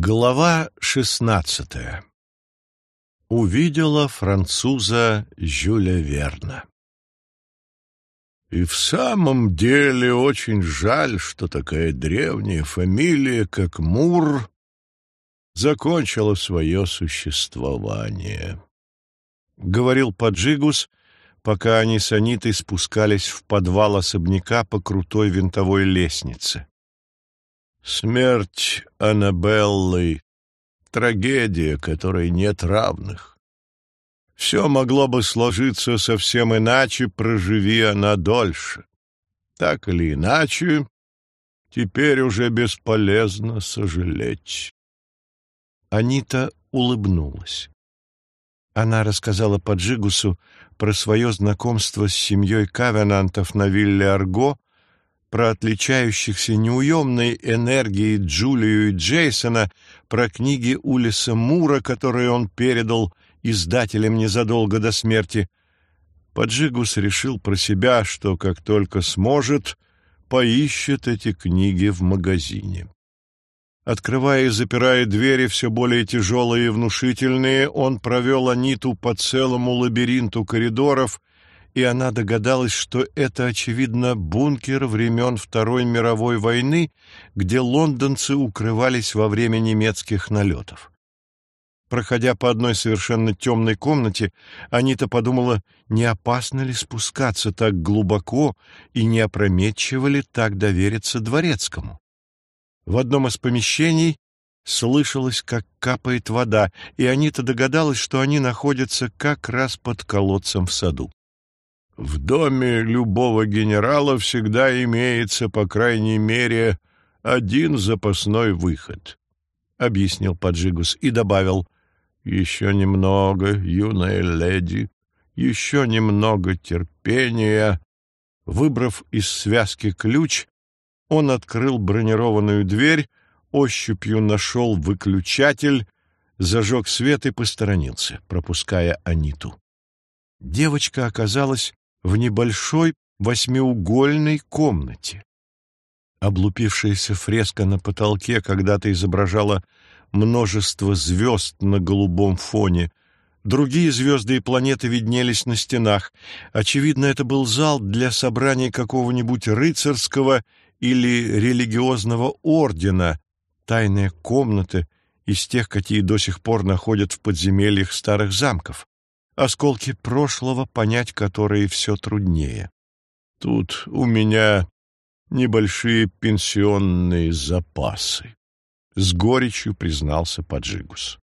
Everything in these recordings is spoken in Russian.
Глава шестнадцатая Увидела француза Жюля Верна И в самом деле очень жаль, что такая древняя фамилия, как Мур, закончила свое существование. Говорил Паджигус, пока они с Анитой спускались в подвал особняка по крутой винтовой лестнице. Смерть Аннабеллы — трагедия, которой нет равных. Все могло бы сложиться совсем иначе, проживи она дольше. Так или иначе, теперь уже бесполезно сожалеть. Анита улыбнулась. Она рассказала Паджигусу про свое знакомство с семьей Кавенантов на вилле Арго про отличающихся неуемной энергией Джулию и Джейсона, про книги Улиса Мура, которые он передал издателям незадолго до смерти. Поджигус решил про себя, что как только сможет, поищет эти книги в магазине. Открывая и запирая двери, все более тяжелые и внушительные, он провел Аниту по целому лабиринту коридоров, и она догадалась, что это, очевидно, бункер времен Второй мировой войны, где лондонцы укрывались во время немецких налетов. Проходя по одной совершенно темной комнате, Анита подумала, не опасно ли спускаться так глубоко и не опрометчиво ли так довериться дворецкому. В одном из помещений слышалось, как капает вода, и Анита догадалась, что они находятся как раз под колодцем в саду. В доме любого генерала всегда имеется, по крайней мере, один запасной выход, — объяснил Паджигус и добавил, — еще немного, юная леди, еще немного терпения. Выбрав из связки ключ, он открыл бронированную дверь, ощупью нашел выключатель, зажег свет и посторонился, пропуская Аниту. Девочка оказалась в небольшой восьмиугольной комнате. Облупившаяся фреска на потолке когда-то изображала множество звезд на голубом фоне. Другие звезды и планеты виднелись на стенах. Очевидно, это был зал для собраний какого-нибудь рыцарского или религиозного ордена, тайная комната из тех, какие до сих пор находят в подземельях старых замков осколки прошлого, понять которые все труднее. Тут у меня небольшие пенсионные запасы, — с горечью признался Паджигус.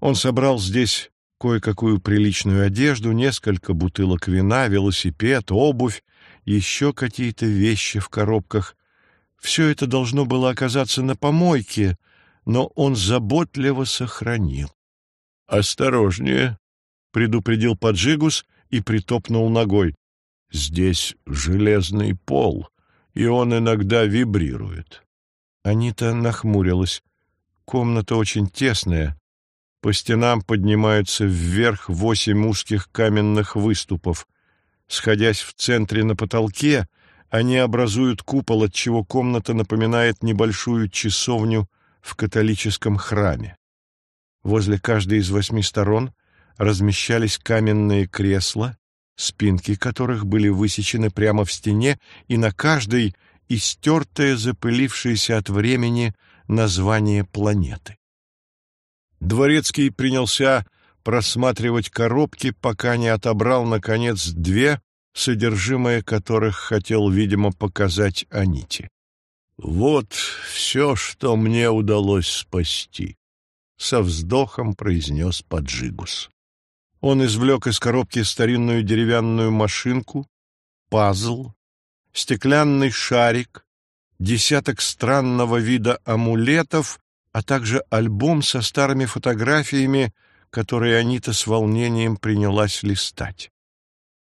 Он собрал здесь кое-какую приличную одежду, несколько бутылок вина, велосипед, обувь, еще какие-то вещи в коробках. Все это должно было оказаться на помойке, но он заботливо сохранил. — Осторожнее, предупредил Паджигус и притопнул ногой. Здесь железный пол, и он иногда вибрирует. Анита нахмурилась. Комната очень тесная. По стенам поднимаются вверх восемь узких каменных выступов. Сходясь в центре на потолке, они образуют купол, отчего комната напоминает небольшую часовню в католическом храме. Возле каждой из восьми сторон размещались каменные кресла, спинки которых были высечены прямо в стене, и на каждой истертое, запылившееся от времени название планеты. Дворецкий принялся просматривать коробки, пока не отобрал, наконец, две, содержимое которых хотел, видимо, показать Аните. «Вот все, что мне удалось спасти», — со вздохом произнес Паджигус. Он извлек из коробки старинную деревянную машинку, пазл, стеклянный шарик, десяток странного вида амулетов, а также альбом со старыми фотографиями, которые Анита с волнением принялась листать.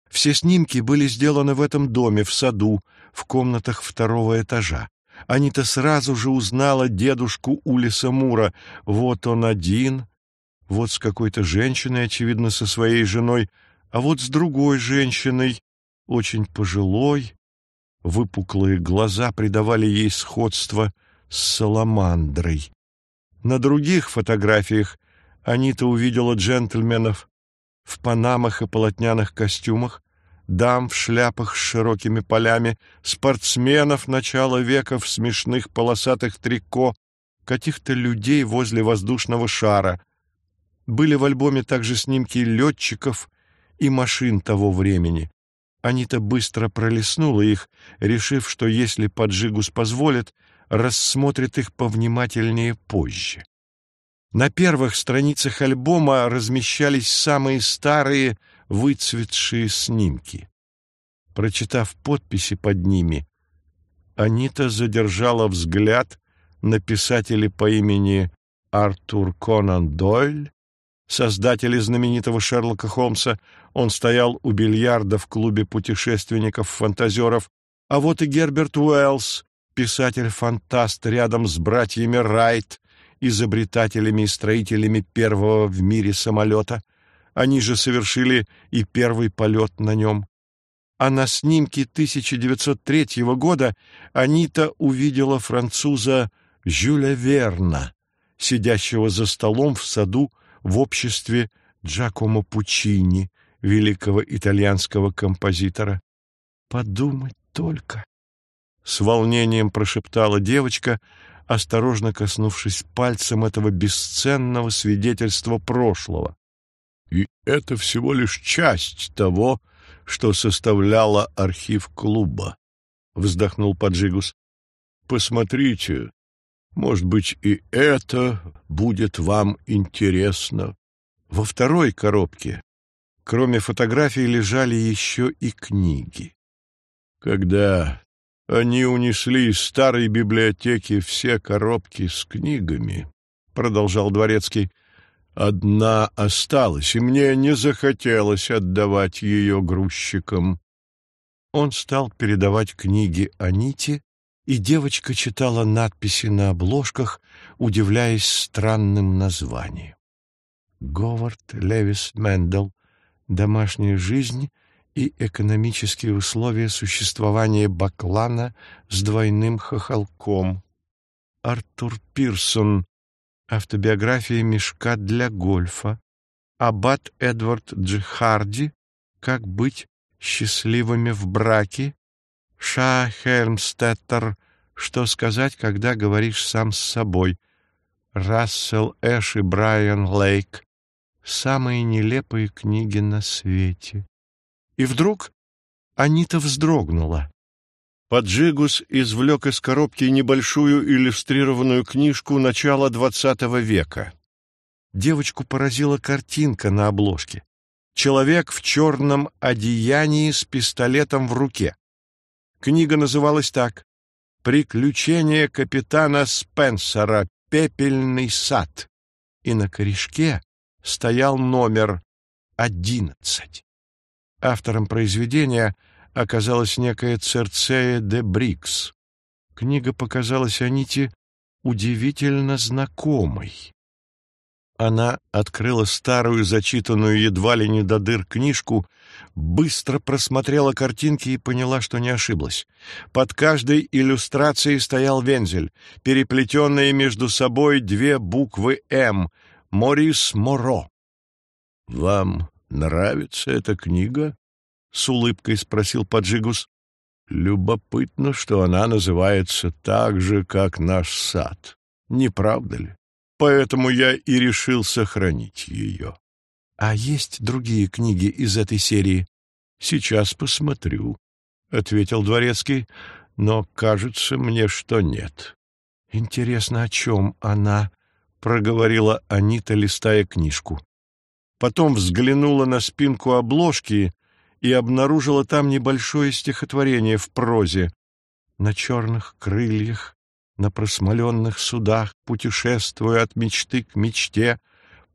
Все снимки были сделаны в этом доме, в саду, в комнатах второго этажа. Анита сразу же узнала дедушку Улиса Мура. Вот он один, вот с какой-то женщиной, очевидно, со своей женой, а вот с другой женщиной, очень пожилой. Выпуклые глаза придавали ей сходство с саламандрой. На других фотографиях Анита увидела джентльменов в панамах и полотняных костюмах, дам в шляпах с широкими полями, спортсменов начала века в смешных полосатых трико, каких-то людей возле воздушного шара. Были в альбоме также снимки летчиков и машин того времени. Анита быстро пролистнула их, решив, что если Поджигус позволит, рассмотрит их повнимательнее позже. На первых страницах альбома размещались самые старые выцветшие снимки. Прочитав подписи под ними, Анита задержала взгляд на писателя по имени Артур Конан Дойль, создателя знаменитого Шерлока Холмса. Он стоял у бильярда в клубе путешественников-фантазеров. А вот и Герберт Уэллс, писатель-фантаст рядом с братьями Райт, изобретателями и строителями первого в мире самолета. Они же совершили и первый полет на нем. А на снимке 1903 года Анита увидела француза Жюля Верна, сидящего за столом в саду в обществе Джакомо Пучини, великого итальянского композитора. «Подумать только!» — с волнением прошептала девочка, осторожно коснувшись пальцем этого бесценного свидетельства прошлого. И это всего лишь часть того, что составляло архив клуба, — вздохнул Поджигус. — Посмотрите, может быть, и это будет вам интересно. Во второй коробке, кроме фотографий, лежали еще и книги. Когда они унесли из старой библиотеки все коробки с книгами, — продолжал Дворецкий, Одна осталась, и мне не захотелось отдавать ее грузчикам. Он стал передавать книги Аните, и девочка читала надписи на обложках, удивляясь странным названиям. Говард Левис Мендел «Домашняя жизнь и экономические условия существования баклана с двойным хохолком». Артур Пирсон Автобиография мешка для гольфа. Аббат Эдвард Джихарди. Как быть счастливыми в браке. Ша Хельмстеттер. Что сказать, когда говоришь сам с собой. Рассел Эш и Брайан Лейк. Самые нелепые книги на свете. И вдруг Анита вздрогнула. Поджигус извлек из коробки небольшую иллюстрированную книжку начала XX века. Девочку поразила картинка на обложке. Человек в черном одеянии с пистолетом в руке. Книга называлась так «Приключения капитана Спенсера. Пепельный сад». И на корешке стоял номер одиннадцать. Автором произведения — оказалась некая Церцея де Брикс. Книга показалась Аните удивительно знакомой. Она открыла старую, зачитанную едва ли не до дыр книжку, быстро просмотрела картинки и поняла, что не ошиблась. Под каждой иллюстрацией стоял вензель, переплетенные между собой две буквы «М» — Морис Моро. «Вам нравится эта книга?» — с улыбкой спросил Поджигус. «Любопытно, что она называется так же, как наш сад. Не правда ли? Поэтому я и решил сохранить ее». «А есть другие книги из этой серии?» «Сейчас посмотрю», — ответил Дворецкий, — «но кажется мне, что нет». «Интересно, о чем она?» — проговорила Анита, листая книжку. Потом взглянула на спинку обложки и обнаружила там небольшое стихотворение в прозе. На черных крыльях, на просмоленных судах, путешествуя от мечты к мечте,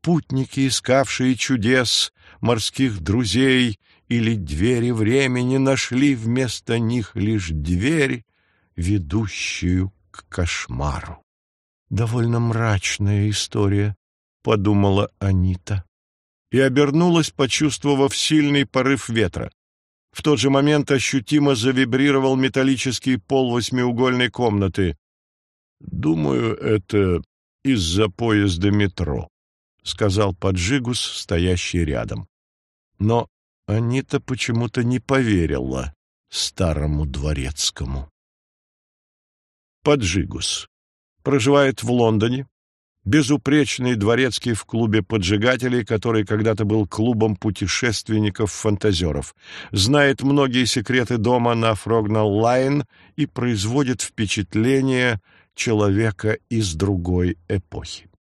путники, искавшие чудес, морских друзей или двери времени, нашли вместо них лишь дверь, ведущую к кошмару. Довольно мрачная история, — подумала Анита и обернулась, почувствовав сильный порыв ветра. В тот же момент ощутимо завибрировал металлический пол восьмиугольной комнаты. «Думаю, это из-за поезда метро», — сказал Поджигус, стоящий рядом. Но Анита почему-то не поверила старому дворецкому. Поджигус. Проживает в Лондоне. Безупречный дворецкий в клубе поджигателей, который когда-то был клубом путешественников-фантазеров. Знает многие секреты дома на Фрогнал-Лайн и производит впечатление человека из другой эпохи.